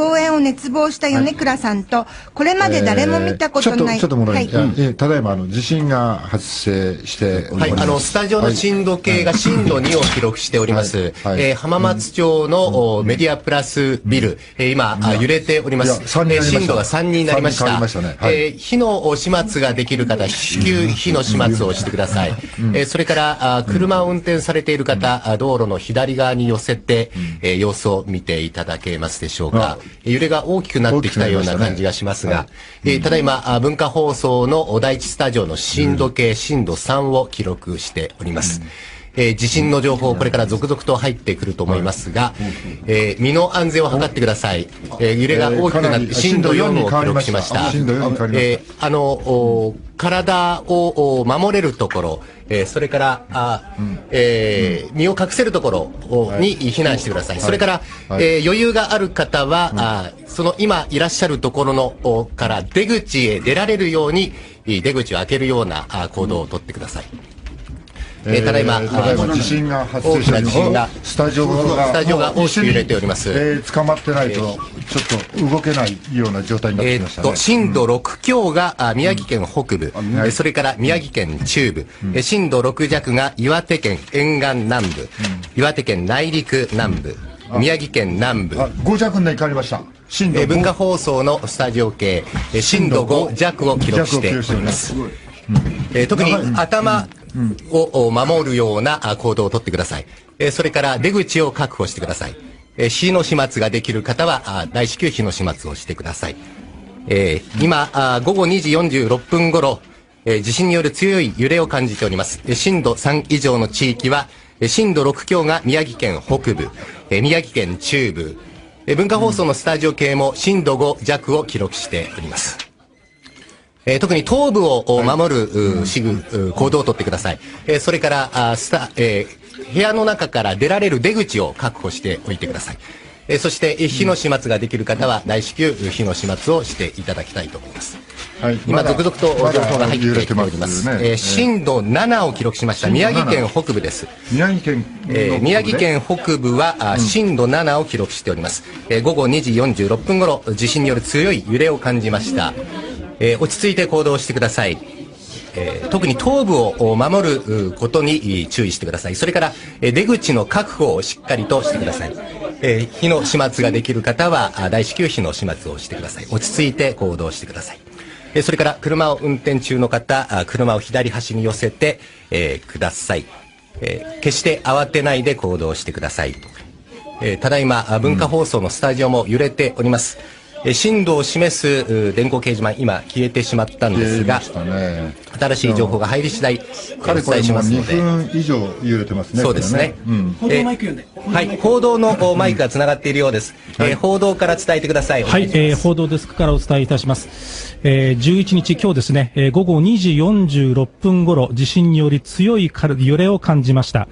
共演を熱望した米倉さんと、これまで誰も見たことない。ちょっと、ちょっともらい、はい。ただいま、あの、地震が発生しております。はい、あの、スタジオの震度計が震度2を記録しております。はい。はい。えー浜松町の、おメディアプラスビル、えー今、あ揺れております。えー震度が3になりました。ね。はい。えー火のお始末ができる方、至急火の始末をしてください。えーそれから、あ車を運転されている方、あ道路の左側に寄せて、えー様子を見ていただけますでしょうか。揺れが大きくなってきたような感じがしますが、えーただいま、あ文化放送のお第一スタジオの震度計、震度3を記録しております。えー地震の情報、これから続々と入ってくると思いますが、えー身の安全を図ってください。えー揺れが大きくなって、震度4を記録しました。震度4に変わりました。えーあの、お体をお守れるところ、えーそれから、あえー身を隠せるところをに避難してください。それから、はいえー余裕がある方は、あその今いらっしゃるところのおから出口へ出られるように、出口を開けるようなあ行動をとってください。えーただいま、えー地震が発生してな地震がスタジオがスタジオが大きく揺れております。えー捕まってないとちょっと動けないような状態になってきましたね。震度6強が、あ宮城県北部、あ宮城。えーそれから宮城県中部、えー震度6弱が岩手県沿岸南部、岩手県内陸南部、宮城県南部、あ、5弱に変わりました。震度えー文化放送のスタジオ系、えー震度5弱を記録しております。えー特に頭を守るような行動をとってください。えそれから出口を確保してください。えー火の始末ができる方は、大至急火の始末をしてください。え今、午後2時46分頃、え地震による強い揺れを感じております。え震度3以上の地域は、え震度6強が宮城県北部、え宮城県中部、え文化放送のスタジオ系も震度5弱を記録しております。えー特に頭部をお守る、うしぐう行動をとってください。えーそれからあスタ、えー部屋の中から出られる出口を確保しておいてください。えーそして、えー火の始末ができる方は大至急火の始末をしていただきたいと思います。はい今、続々と情報が入ってきております。まねえー震度7を記録しました。宮城県北部です。宮城県のえー宮城県北部は、あ震度7を記録しております、えー午後2時46分頃地震による強い揺れを感じました、えー落ち着いて行動してくださいえー特に頭部を守ることに注意してください。それから、え出口の確保をしっかりとしてください。え火の始末ができる方は、大至急火の始末をしてください。落ち着いて行動してください。えそれから、車を運転中の方、車を左端に寄せて、えください。え決して慌てないで行動してください。えただいま、文化放送のスタジオも揺れております。えー震度を示すう電光掲示板、今消えてしまったんですが、ね。新しい情報が入り次第、お伝えし2ますので。分以上揺れてますね。そうですねこれうん。報道マイクはい、報道のおマイクがつながっているようです。えー報道から伝えてください。はい、えー報道デスクからお伝えいたします。えー11日、今日ですね、えー午後2時46分頃、地震により強い揺れを感じました。